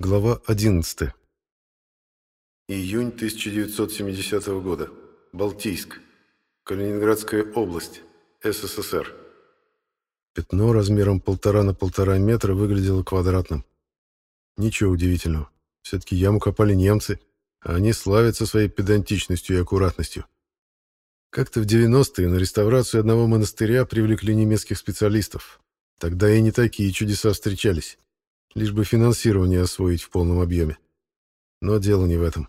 Глава 11. Июнь 1970 года. Балтийск. Калининградская область. СССР. Пятно размером полтора на полтора метра выглядело квадратным. Ничего удивительного. Все-таки яму копали немцы, а они славятся своей педантичностью и аккуратностью. Как-то в 90-е на реставрацию одного монастыря привлекли немецких специалистов. Тогда и не такие чудеса встречались лишь бы финансирование освоить в полном объеме. Но дело не в этом.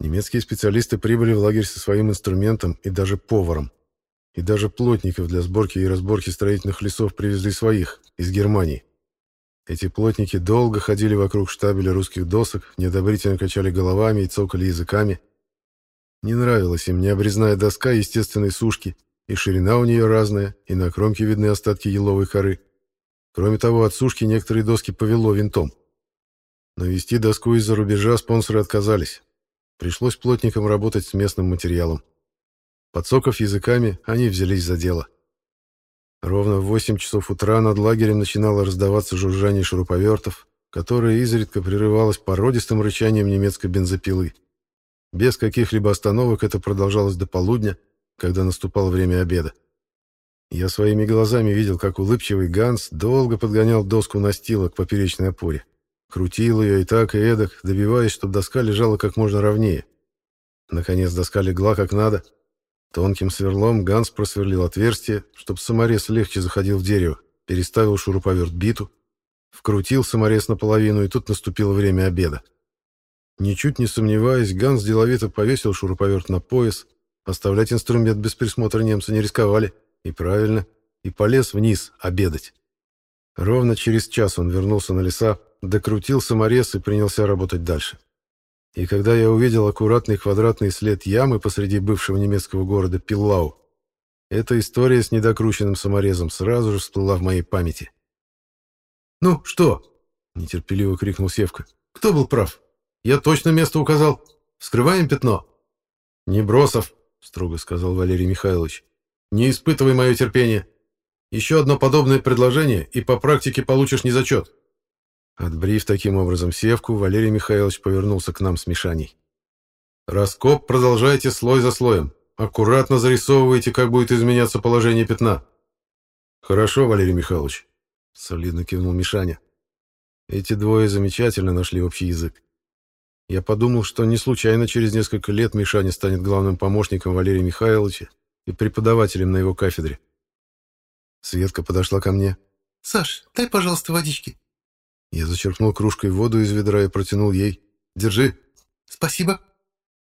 Немецкие специалисты прибыли в лагерь со своим инструментом и даже поваром. И даже плотников для сборки и разборки строительных лесов привезли своих, из Германии. Эти плотники долго ходили вокруг штабеля русских досок, неодобрительно качали головами и цокали языками. Не нравилась им ни обрезная доска естественной сушки, и ширина у нее разная, и на кромке видны остатки еловой коры. Кроме того, от сушки некоторые доски повело винтом. Но вести доску из-за рубежа спонсоры отказались. Пришлось плотникам работать с местным материалом. Подсоков языками, они взялись за дело. Ровно в 8 часов утра над лагерем начинало раздаваться жужжание шуруповертов, которое изредка прерывалось породистым рычанием немецкой бензопилы. Без каких-либо остановок это продолжалось до полудня, когда наступало время обеда. Я своими глазами видел, как улыбчивый Ганс долго подгонял доску настила к поперечной опоре. Крутил ее и так, и эдак, добиваясь, чтобы доска лежала как можно ровнее. Наконец доска легла как надо. Тонким сверлом Ганс просверлил отверстие, чтобы саморез легче заходил в дерево, переставил шуруповерт биту, вкрутил саморез наполовину, и тут наступило время обеда. Ничуть не сомневаясь, Ганс деловито повесил шуруповерт на пояс, оставлять инструмент без присмотра немцы не рисковали — и правильно, и полез вниз обедать. Ровно через час он вернулся на леса, докрутил саморез и принялся работать дальше. И когда я увидел аккуратный квадратный след ямы посреди бывшего немецкого города Пиллау, эта история с недокрученным саморезом сразу же всплыла в моей памяти. «Ну, что?» — нетерпеливо крикнул Севка. «Кто был прав? Я точно место указал. Скрываем пятно?» «Не бросов», — строго сказал Валерий Михайлович. Не испытывай мое терпение. Еще одно подобное предложение, и по практике получишь незачет. Отбрив таким образом севку, Валерий Михайлович повернулся к нам с Мишаней. Раскоп продолжайте слой за слоем. Аккуратно зарисовывайте, как будет изменяться положение пятна. Хорошо, Валерий Михайлович. Солидно кивнул Мишаня. Эти двое замечательно нашли общий язык. Я подумал, что не случайно через несколько лет Мишаня станет главным помощником Валерия Михайловича и преподавателем на его кафедре. Светка подошла ко мне. «Саш, дай, пожалуйста, водички». Я зачерпнул кружкой воду из ведра и протянул ей. «Держи». «Спасибо».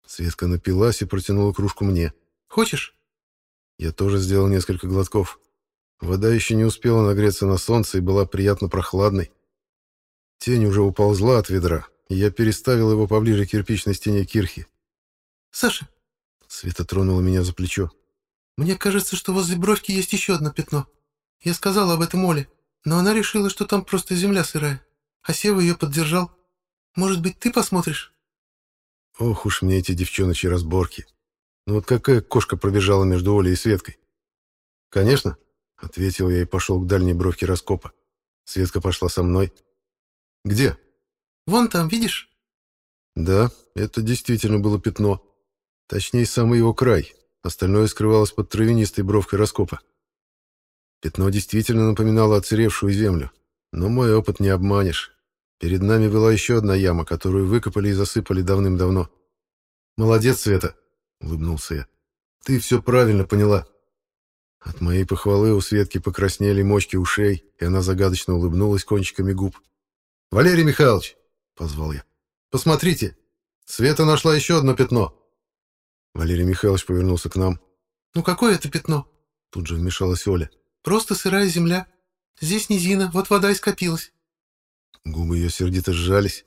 Светка напилась и протянула кружку мне. «Хочешь?» Я тоже сделал несколько глотков. Вода еще не успела нагреться на солнце и была приятно прохладной. Тень уже уползла от ведра, и я переставил его поближе к кирпичной стене кирхи. «Саша!» Света тронула меня за плечо. Мне кажется, что возле бровки есть еще одно пятно. Я сказала об этом Оле, но она решила, что там просто земля сырая. А Сева ее поддержал. Может быть, ты посмотришь?» Ох уж мне эти девчоночьи разборки. Ну вот какая кошка пробежала между Олей и Светкой? «Конечно», — ответил я и пошел к дальней бровке раскопа. Светка пошла со мной. «Где?» «Вон там, видишь?» Да, это действительно было пятно. Точнее, самый его край, Остальное скрывалось под травянистой бровкой раскопа. Пятно действительно напоминало оцаревшую землю. Но мой опыт не обманешь. Перед нами была еще одна яма, которую выкопали и засыпали давным-давно. «Молодец, Света!» — улыбнулся я. «Ты все правильно поняла». От моей похвалы у Светки покраснели мочки ушей, и она загадочно улыбнулась кончиками губ. «Валерий Михайлович!» — позвал я. «Посмотрите! Света нашла еще одно пятно!» Валерий Михайлович повернулся к нам. «Ну какое это пятно?» Тут же вмешалась Оля. «Просто сырая земля. Здесь низина, вот вода и скопилась». Губы ее сердито сжались.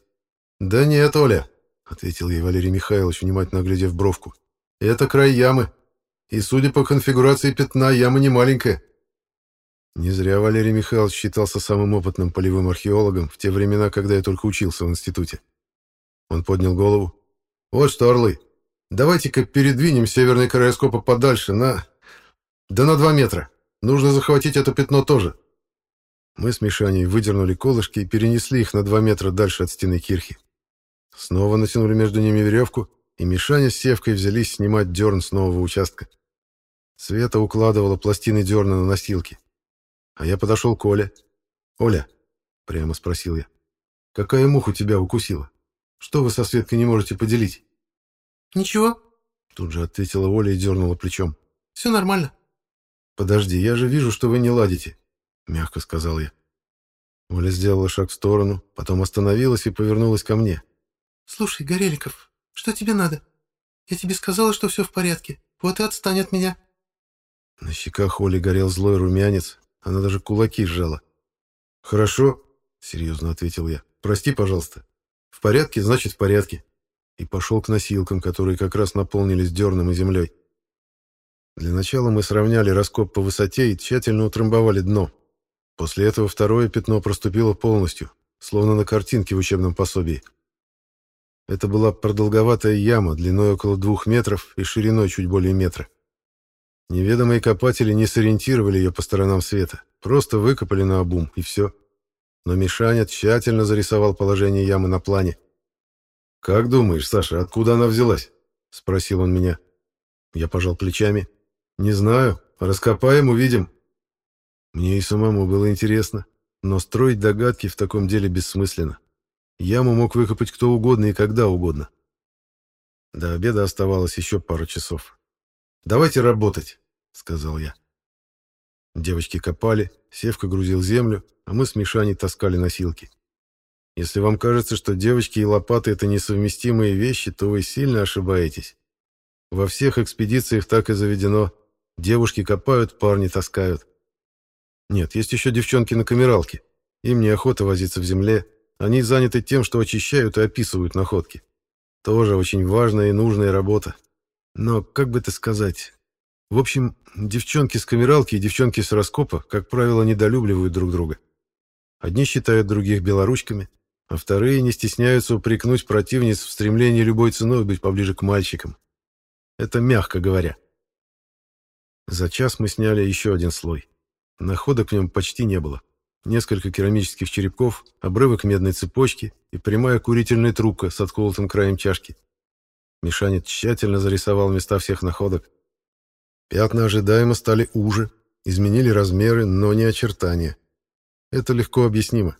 «Да нет, Оля», — ответил ей Валерий Михайлович, внимательно глядев бровку. «Это край ямы. И, судя по конфигурации пятна, яма не маленькая». Не зря Валерий Михайлович считался самым опытным полевым археологом в те времена, когда я только учился в институте. Он поднял голову. «Вот что, орлы, Давайте-ка передвинем северный край скопа подальше, на... Да на два метра. Нужно захватить это пятно тоже. Мы с Мишаней выдернули колышки и перенесли их на два метра дальше от стены кирхи. Снова натянули между ними веревку, и Мишаня с Севкой взялись снимать дерн с нового участка. Света укладывала пластины дерна на носилки. А я подошел к Оле. «Оля», — прямо спросил я, — «какая муха тебя укусила? Что вы со Светкой не можете поделить?» «Ничего», — тут же ответила Оля и дернула плечом. «Все нормально». «Подожди, я же вижу, что вы не ладите», — мягко сказал я. Оля сделала шаг в сторону, потом остановилась и повернулась ко мне. «Слушай, Гореликов, что тебе надо? Я тебе сказала, что все в порядке. Вот и отстань от меня». На щеках Оли горел злой румянец, она даже кулаки сжала. «Хорошо», — серьезно ответил я. «Прости, пожалуйста. В порядке, значит, в порядке». И пошел к носилкам, которые как раз наполнились дерном и землей. Для начала мы сравняли раскоп по высоте и тщательно утрамбовали дно. После этого второе пятно проступило полностью, словно на картинке в учебном пособии. Это была продолговатая яма длиной около двух метров и шириной чуть более метра. Неведомые копатели не сориентировали ее по сторонам света, просто выкопали на обум, и все. Но Мишаня тщательно зарисовал положение ямы на плане. «Как думаешь, Саша, откуда она взялась?» — спросил он меня. Я пожал плечами. «Не знаю. Раскопаем, увидим». Мне и самому было интересно, но строить догадки в таком деле бессмысленно. Яму мог выкопать кто угодно и когда угодно. До обеда оставалось еще пару часов. «Давайте работать», — сказал я. Девочки копали, Севка грузил землю, а мы с Мишаней таскали носилки. Если вам кажется, что девочки и лопаты — это несовместимые вещи, то вы сильно ошибаетесь. Во всех экспедициях так и заведено. Девушки копают, парни таскают. Нет, есть еще девчонки на камералке. Им неохота возиться в земле. Они заняты тем, что очищают и описывают находки. Тоже очень важная и нужная работа. Но, как бы это сказать... В общем, девчонки с камералки и девчонки с раскопа, как правило, недолюбливают друг друга. Одни считают других белоручками, а вторые не стесняются упрекнуть противниц в стремлении любой ценой быть поближе к мальчикам. Это мягко говоря. За час мы сняли еще один слой. Находок в нем почти не было. Несколько керамических черепков, обрывок медной цепочки и прямая курительная трубка с отколотым краем чашки. Мишаня тщательно зарисовал места всех находок. Пятна ожидаемо стали уже, изменили размеры, но не очертания. Это легко объяснимо.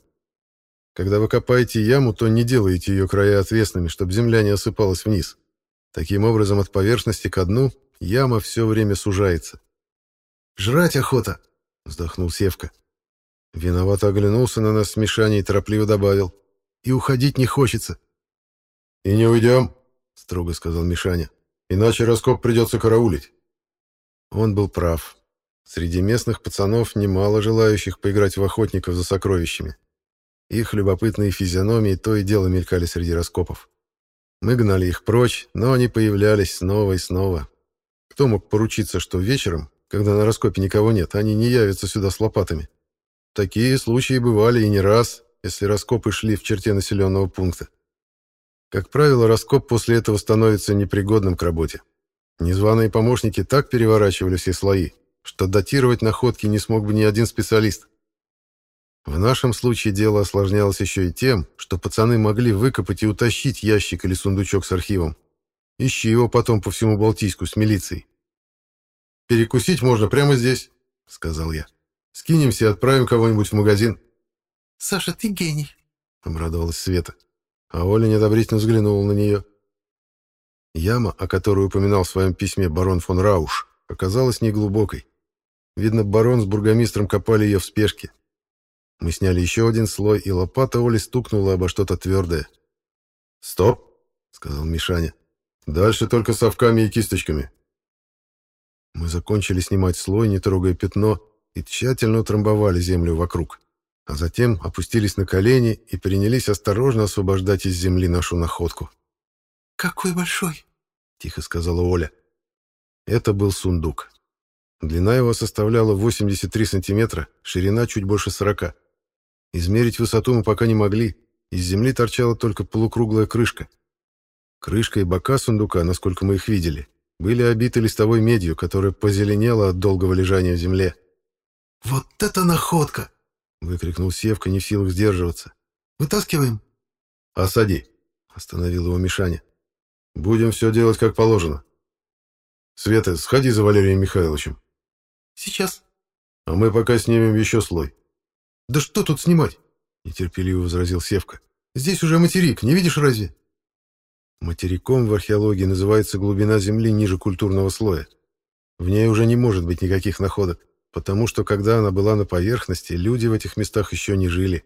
Когда вы копаете яму, то не делаете ее края отвесными, чтобы земля не осыпалась вниз. Таким образом, от поверхности к дну яма все время сужается. «Жрать охота!» — вздохнул Севка. Виновато оглянулся на нас с Мишаней и торопливо добавил. «И уходить не хочется». «И не уйдем», — строго сказал Мишаня. «Иначе раскоп придется караулить». Он был прав. Среди местных пацанов немало желающих поиграть в охотников за сокровищами. Их любопытные физиономии то и дело мелькали среди раскопов. Мы гнали их прочь, но они появлялись снова и снова. Кто мог поручиться, что вечером, когда на раскопе никого нет, они не явятся сюда с лопатами? Такие случаи бывали и не раз, если раскопы шли в черте населенного пункта. Как правило, раскоп после этого становится непригодным к работе. Незваные помощники так переворачивали все слои, что датировать находки не смог бы ни один специалист. В нашем случае дело осложнялось еще и тем, что пацаны могли выкопать и утащить ящик или сундучок с архивом. Ищи его потом по всему Балтийску с милицией. «Перекусить можно прямо здесь», — сказал я. «Скинемся и отправим кого-нибудь в магазин». «Саша, ты гений», — обрадовалась Света. А Оля недобрительно взглянула на нее. Яма, о которой упоминал в своем письме барон фон Рауш, оказалась неглубокой. Видно, барон с бургомистром копали ее в спешке. Мы сняли еще один слой, и лопата Оли стукнула обо что-то твердое. «Стоп!» — сказал Мишаня. «Дальше только совками и кисточками». Мы закончили снимать слой, не трогая пятно, и тщательно утрамбовали землю вокруг а затем опустились на колени и принялись осторожно освобождать из земли нашу находку. «Какой большой!» — тихо сказала Оля. Это был сундук. Длина его составляла 83 сантиметра, ширина чуть больше 40. Измерить высоту мы пока не могли, из земли торчала только полукруглая крышка. Крышка и бока сундука, насколько мы их видели, были обиты листовой медью, которая позеленела от долгого лежания в земле. «Вот это находка!» выкрикнул Севка, не в силах сдерживаться. «Вытаскиваем!» «Осади!» — остановил его Мишаня. «Будем все делать как положено. Света, сходи за Валерием Михайловичем». «Сейчас». «А мы пока снимем еще слой». «Да что тут снимать?» — нетерпеливо возразил Севка. «Здесь уже материк, не видишь разве?» Материком в археологии называется глубина Земли ниже культурного слоя. В ней уже не может быть никаких находок, потому что когда она была на поверхности, люди в этих местах еще не жили.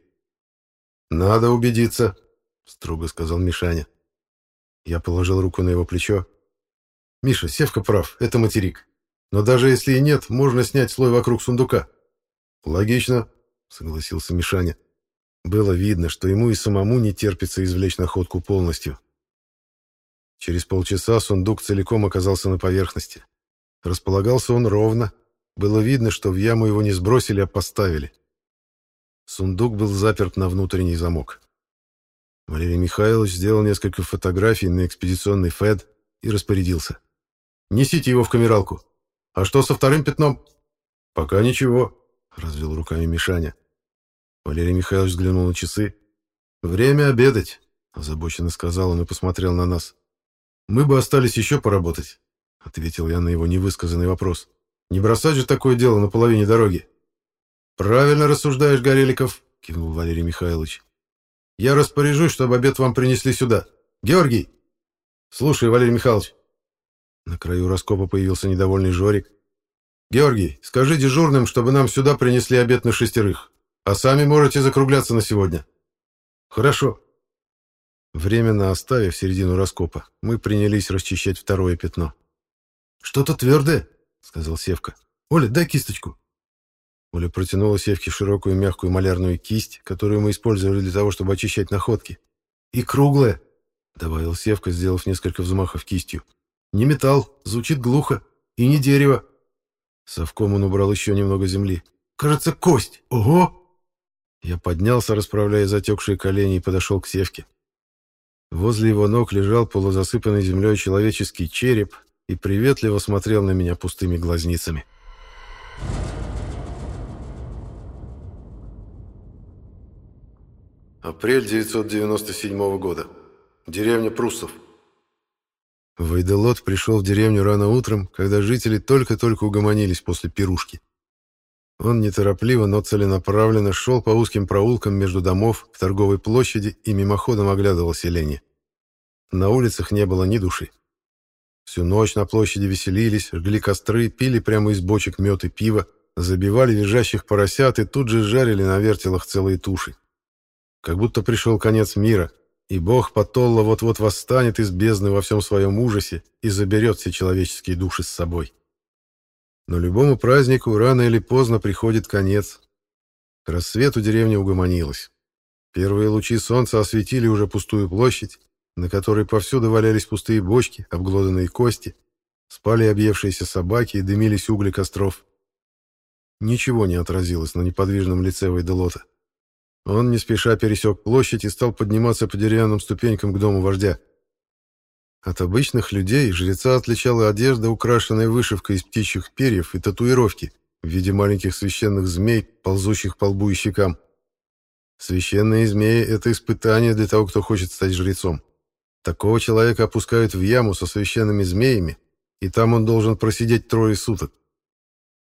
«Надо убедиться», — строго сказал Мишаня. Я положил руку на его плечо. «Миша, Севка прав, это материк. Но даже если и нет, можно снять слой вокруг сундука». «Логично», — согласился Мишаня. Было видно, что ему и самому не терпится извлечь находку полностью. Через полчаса сундук целиком оказался на поверхности. Располагался он ровно. Было видно, что в яму его не сбросили, а поставили. Сундук был заперт на внутренний замок. Валерий Михайлович сделал несколько фотографий на экспедиционный ФЭД и распорядился. «Несите его в камералку. А что со вторым пятном?» «Пока ничего», — развел руками Мишаня. Валерий Михайлович взглянул на часы. «Время обедать», — озабоченно сказал он и посмотрел на нас. «Мы бы остались еще поработать», — ответил я на его невысказанный вопрос. «Не бросать же такое дело на половине дороги». «Правильно рассуждаешь, Гореликов», — кивнул Валерий Михайлович. «Я распоряжусь, чтобы обед вам принесли сюда. Георгий!» «Слушай, Валерий Михайлович». На краю раскопа появился недовольный Жорик. «Георгий, скажи дежурным, чтобы нам сюда принесли обед на шестерых, а сами можете закругляться на сегодня». «Хорошо», Временно оставив середину раскопа, мы принялись расчищать второе пятно. «Что-то твердое», — сказал Севка. «Оля, дай кисточку». Оля протянула Севке широкую мягкую малярную кисть, которую мы использовали для того, чтобы очищать находки. «И круглая», — добавил Севка, сделав несколько взмахов кистью. «Не металл, звучит глухо. И не дерево». Совком он убрал еще немного земли. «Кажется, кость. Ого!» Я поднялся, расправляя затекшие колени, и подошел к Севке. Возле его ног лежал полузасыпанный землей человеческий череп и приветливо смотрел на меня пустыми глазницами. Апрель 997 года. Деревня Пруссов. Вайделот пришел в деревню рано утром, когда жители только-только угомонились после пирушки. Он неторопливо, но целенаправленно шел по узким проулкам между домов к торговой площади и мимоходом оглядывал селение. На улицах не было ни души. Всю ночь на площади веселились, жгли костры, пили прямо из бочек мед и пиво, забивали визжащих поросят и тут же жарили на вертелах целые туши. Как будто пришел конец мира, и бог Патолла вот-вот восстанет из бездны во всем своем ужасе и заберет все человеческие души с собой. Но любому празднику рано или поздно приходит конец. К рассвету деревня угомонилась. Первые лучи солнца осветили уже пустую площадь, на которой повсюду валялись пустые бочки, обглоданные кости, спали объевшиеся собаки и дымились угли костров. Ничего не отразилось на неподвижном лице Вайделота. Он не спеша пересек площадь и стал подниматься по деревянным ступенькам к дому вождя. От обычных людей жреца отличала одежда, украшенная вышивкой из птичьих перьев и татуировки в виде маленьких священных змей, ползущих по лбу и щекам. Священные змеи — это испытание для того, кто хочет стать жрецом. Такого человека опускают в яму со священными змеями, и там он должен просидеть трое суток.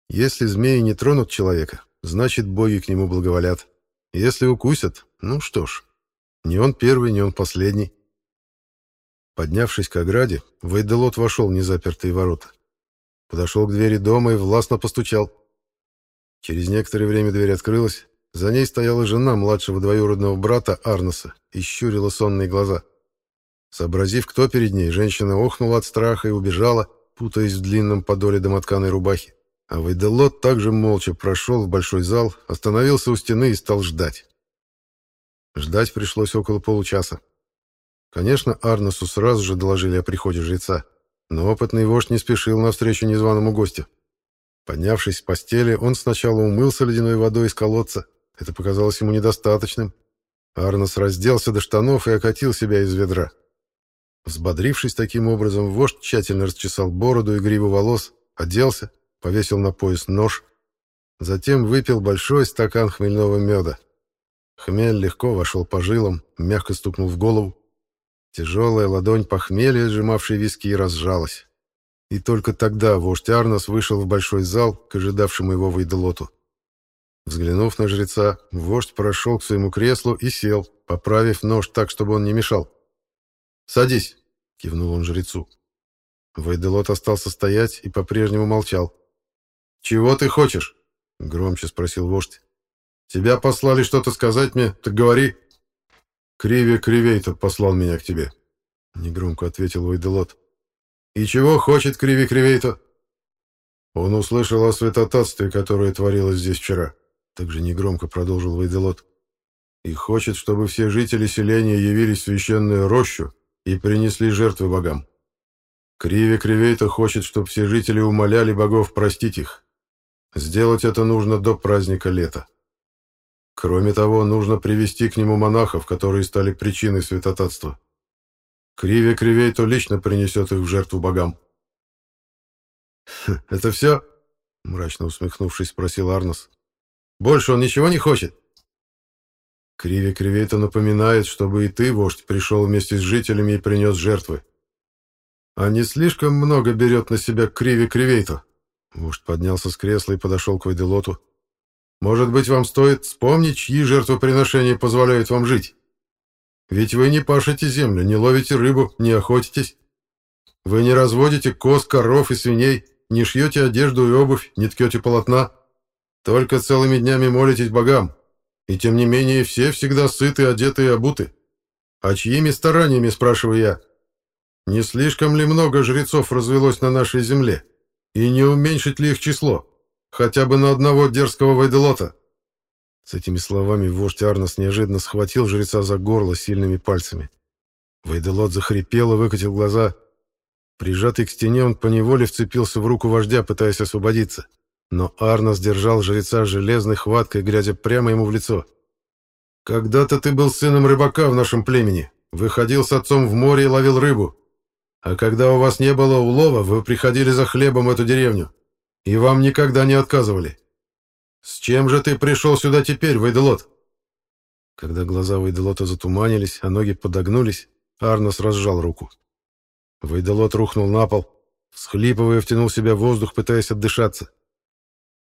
Если змеи не тронут человека, значит, боги к нему благоволят. Если укусят, ну что ж, не он первый, не он последний. Поднявшись к ограде, Вейделот вошел в незапертые ворота. Подошел к двери дома и властно постучал. Через некоторое время дверь открылась. За ней стояла жена младшего двоюродного брата Арнеса и щурила сонные глаза. Сообразив, кто перед ней, женщина охнула от страха и убежала, путаясь в длинном подоле домотканой рубахи. А Вейделот также молча прошел в большой зал, остановился у стены и стал ждать. Ждать пришлось около получаса. Конечно, Арносу сразу же доложили о приходе жреца, но опытный вождь не спешил навстречу незваному гостю. Поднявшись с постели, он сначала умылся ледяной водой из колодца. Это показалось ему недостаточным. Арнос разделся до штанов и окатил себя из ведра. Взбодрившись таким образом, вождь тщательно расчесал бороду и гриву волос, оделся, повесил на пояс нож. Затем выпил большой стакан хмельного меда. Хмель легко вошел по жилам, мягко стукнул в голову. Тяжелая ладонь похмелья, сжимавшей виски, разжалась. И только тогда вождь Арнос вышел в большой зал к ожидавшему его Вейделоту. Взглянув на жреца, вождь прошел к своему креслу и сел, поправив нож так, чтобы он не мешал. «Садись», — кивнул он жрецу. Вейделот остался стоять и по-прежнему молчал. «Чего ты хочешь?» — громче спросил вождь. «Тебя послали что-то сказать мне? Так говори». «Криве Кривей-то послал меня к тебе», — негромко ответил Вейделот. «И чего хочет Криви Кривей-то?» Он услышал о святотатстве, которое творилось здесь вчера. Также негромко продолжил Вейделот. И хочет, чтобы все жители селения явились в священную рощу и принесли жертвы богам. Криви Кривейта хочет, чтобы все жители умоляли богов простить их. Сделать это нужно до праздника лета. Кроме того, нужно привести к нему монахов, которые стали причиной святотатства. Криви Кривейто лично принесет их в жертву богам. «Это все?» — мрачно усмехнувшись, спросил Арнос. «Больше он ничего не хочет?» Криви Кривейто напоминает, чтобы и ты, вождь, пришел вместе с жителями и принес жертвы. А не слишком много берет на себя Криви Кривейто? Вождь поднялся с кресла и подошел к Вайделоту. Может быть, вам стоит вспомнить, чьи жертвоприношения позволяют вам жить? Ведь вы не пашете землю, не ловите рыбу, не охотитесь. Вы не разводите коз, коров и свиней, не шьете одежду и обувь, не ткете полотна. Только целыми днями молитесь богам. И тем не менее все всегда сыты, одеты и обуты. А чьими стараниями, спрашиваю я? Не слишком ли много жрецов развелось на нашей земле? И не уменьшить ли их число? Хотя бы на одного дерзкого вайделота?» С этими словами вождь Арнос неожиданно схватил жреца за горло сильными пальцами. Вайделот захрипел и выкатил глаза. Прижатый к стене, он поневоле вцепился в руку вождя, пытаясь освободиться. Но Арнос держал жреца железной хваткой, глядя прямо ему в лицо. «Когда-то ты был сыном рыбака в нашем племени, выходил с отцом в море и ловил рыбу. А когда у вас не было улова, вы приходили за хлебом в эту деревню. И вам никогда не отказывали. С чем же ты пришел сюда теперь, Вайделот?» Когда глаза Вайделота затуманились, а ноги подогнулись, Арнос разжал руку. Вайделот рухнул на пол, всхлипывая, втянул в себя воздух, пытаясь отдышаться.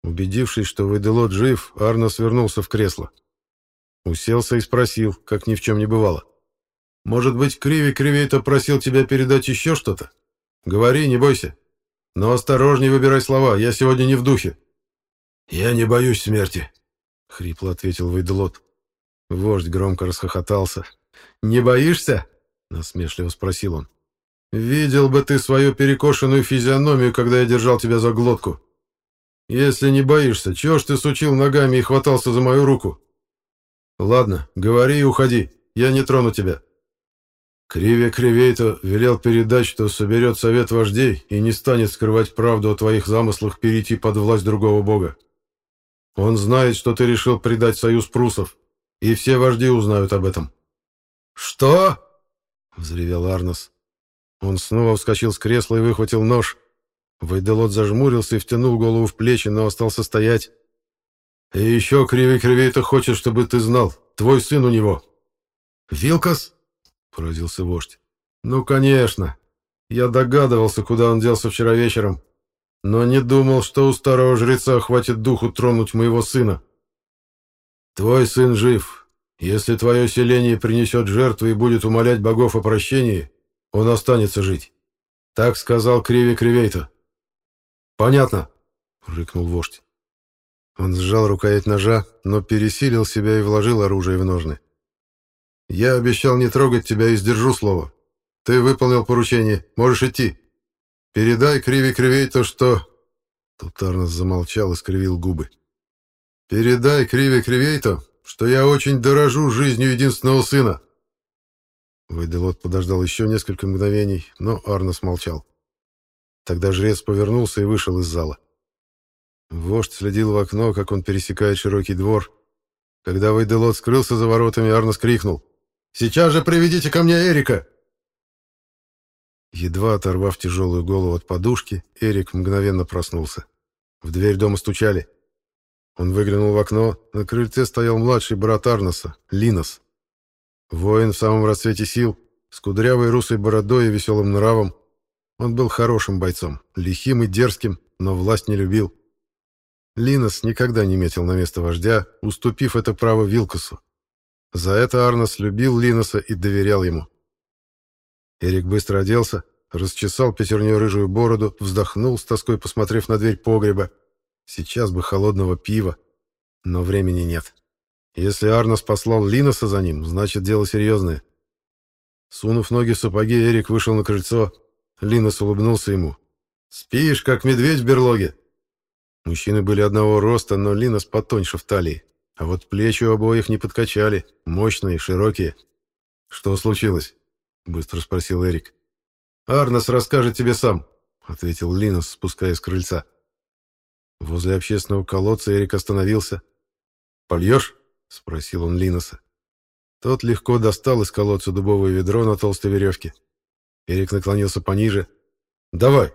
Убедившись, что Вайделот жив, Арнос вернулся в кресло. Уселся и спросил, как ни в чем не бывало. «Может быть, Криви Кривей-то просил тебя передать еще что-то? Говори, не бойся. Но осторожней выбирай слова, я сегодня не в духе». «Я не боюсь смерти», — хрипло ответил Вейдлот. Вождь громко расхохотался. «Не боишься?» — насмешливо спросил он. «Видел бы ты свою перекошенную физиономию, когда я держал тебя за глотку. Если не боишься, чего ж ты сучил ногами и хватался за мою руку? Ладно, говори и уходи, я не трону тебя». Криве Кривейто велел передать, что соберет совет вождей и не станет скрывать правду о твоих замыслах перейти под власть другого бога. Он знает, что ты решил предать союз прусов, и все вожди узнают об этом». «Что?» — взревел Арнос. Он снова вскочил с кресла и выхватил нож. Вайделот зажмурился и втянул голову в плечи, но остался стоять. «И еще Кривей Кривей-то хочет, чтобы ты знал. Твой сын у него». «Вилкас?» — поразился вождь. «Ну, конечно. Я догадывался, куда он делся вчера вечером, но не думал, что у старого жреца хватит духу тронуть моего сына. Твой сын жив. Если твое селение принесет жертву и будет умолять богов о прощении, он останется жить. Так сказал Криви Кривейто». «Понятно», — рыкнул вождь. Он сжал рукоять ножа, но пересилил себя и вложил оружие в ножны. Я обещал не трогать тебя и сдержу слово. Ты выполнил поручение, можешь идти. Передай Криви Кривей то, что...» Тут Арнос замолчал и скривил губы. «Передай Криви Кривей то, что я очень дорожу жизнью единственного сына». Вайделот подождал еще несколько мгновений, но Арнос молчал. Тогда жрец повернулся и вышел из зала. Вождь следил в окно, как он пересекает широкий двор. Когда Вайделот скрылся за воротами, Арнос крикнул. Сейчас же приведите ко мне Эрика!» Едва оторвав тяжелую голову от подушки, Эрик мгновенно проснулся. В дверь дома стучали. Он выглянул в окно. На крыльце стоял младший брат Арноса, Линос. Воин в самом расцвете сил, с кудрявой русой бородой и веселым нравом. Он был хорошим бойцом, лихим и дерзким, но власть не любил. Линос никогда не метил на место вождя, уступив это право Вилкусу. За это Арнос любил Линоса и доверял ему. Эрик быстро оделся, расчесал пятерню рыжую бороду, вздохнул с тоской, посмотрев на дверь погреба. Сейчас бы холодного пива, но времени нет. Если Арнос послал Линоса за ним, значит дело серьезное. Сунув ноги в сапоги, Эрик вышел на крыльцо. Линос улыбнулся ему. «Спишь, как медведь в берлоге?» Мужчины были одного роста, но Линос потоньше в талии. А вот плечи у обоих не подкачали, мощные, широкие. «Что случилось?» — быстро спросил Эрик. «Арнос расскажет тебе сам», — ответил Линос, спускаясь с крыльца. Возле общественного колодца Эрик остановился. «Польешь?» — спросил он Линоса. Тот легко достал из колодца дубовое ведро на толстой веревке. Эрик наклонился пониже. «Давай!»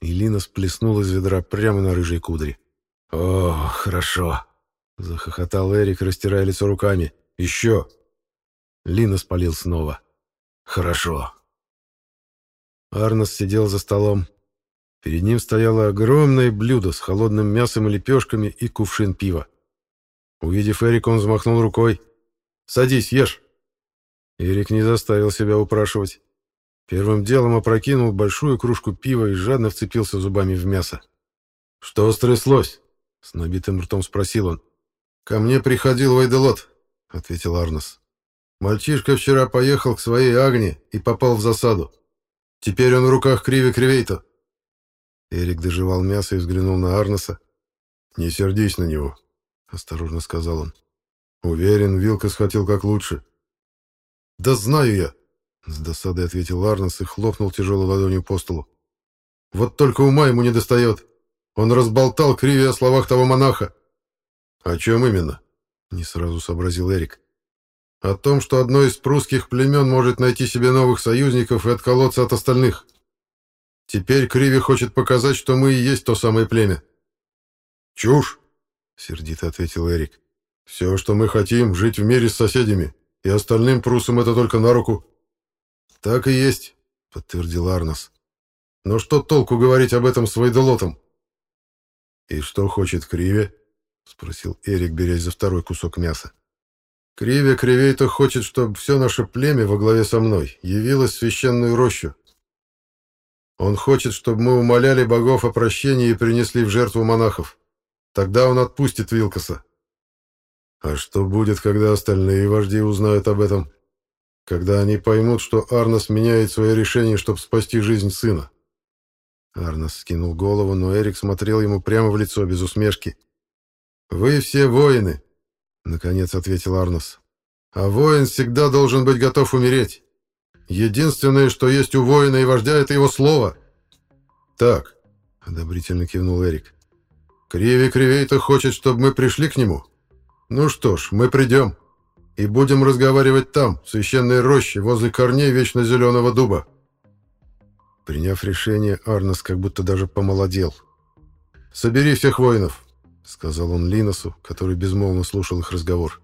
И Линос плеснул из ведра прямо на рыжей кудри. «О, хорошо!» — захохотал Эрик, растирая лицо руками. «Еще!» Линос полил снова. «Хорошо!» Арнос сидел за столом. Перед ним стояло огромное блюдо с холодным мясом и лепешками и кувшин пива. Увидев Эрика, он взмахнул рукой. «Садись, ешь!» Эрик не заставил себя упрашивать. Первым делом опрокинул большую кружку пива и жадно вцепился зубами в мясо. «Что стряслось?» — с набитым ртом спросил он. «Ко мне приходил Вайделот», — ответил Арнос. «Мальчишка вчера поехал к своей Агне и попал в засаду. Теперь он в руках Криви Кривейта». Эрик доживал мясо и взглянул на Арноса. «Не сердись на него», — осторожно сказал он. «Уверен, Вилка схватил как лучше». «Да знаю я», — с досадой ответил Арнос и хлопнул тяжелой ладонью по столу. «Вот только ума ему не достает. Он разболтал Криви о словах того монаха». «О чем именно?» — не сразу сообразил Эрик. «О том, что одно из прусских племен может найти себе новых союзников и отколоться от остальных». Теперь Криви хочет показать, что мы и есть то самое племя. Чушь, сердито ответил Эрик. Все, что мы хотим, жить в мире с соседями, и остальным прусам это только на руку. Так и есть, подтвердил Арнос. Но что толку говорить об этом с Вайделотом? И что хочет Криви? Спросил Эрик, берясь за второй кусок мяса. Криви Кривей-то хочет, чтобы все наше племя во главе со мной явилось в священную рощу, он хочет, чтобы мы умоляли богов о прощении и принесли в жертву монахов. Тогда он отпустит Вилкоса. А что будет, когда остальные вожди узнают об этом? Когда они поймут, что Арнос меняет свое решение, чтобы спасти жизнь сына? Арнос скинул голову, но Эрик смотрел ему прямо в лицо, без усмешки. «Вы все воины», — наконец ответил Арнос. «А воин всегда должен быть готов умереть. Единственное, что есть у воина и вождя, это его слово. Так, одобрительно кивнул Эрик. Криви Кривей-то хочет, чтобы мы пришли к нему. Ну что ж, мы придем. И будем разговаривать там, в священной роще, возле корней вечно зеленого дуба. Приняв решение, Арнос как будто даже помолодел. «Собери всех воинов», — сказал он Линосу, который безмолвно слушал их разговор.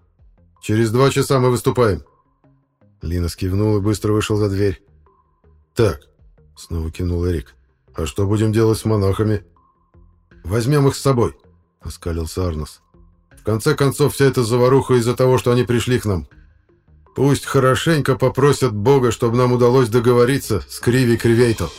«Через два часа мы выступаем». Лина скивнул и быстро вышел за дверь. «Так», — снова кинул Эрик, — «а что будем делать с монахами?» «Возьмем их с собой», — оскалился Арнос. «В конце концов, вся эта заваруха из-за того, что они пришли к нам. Пусть хорошенько попросят Бога, чтобы нам удалось договориться с Криви Кривейто».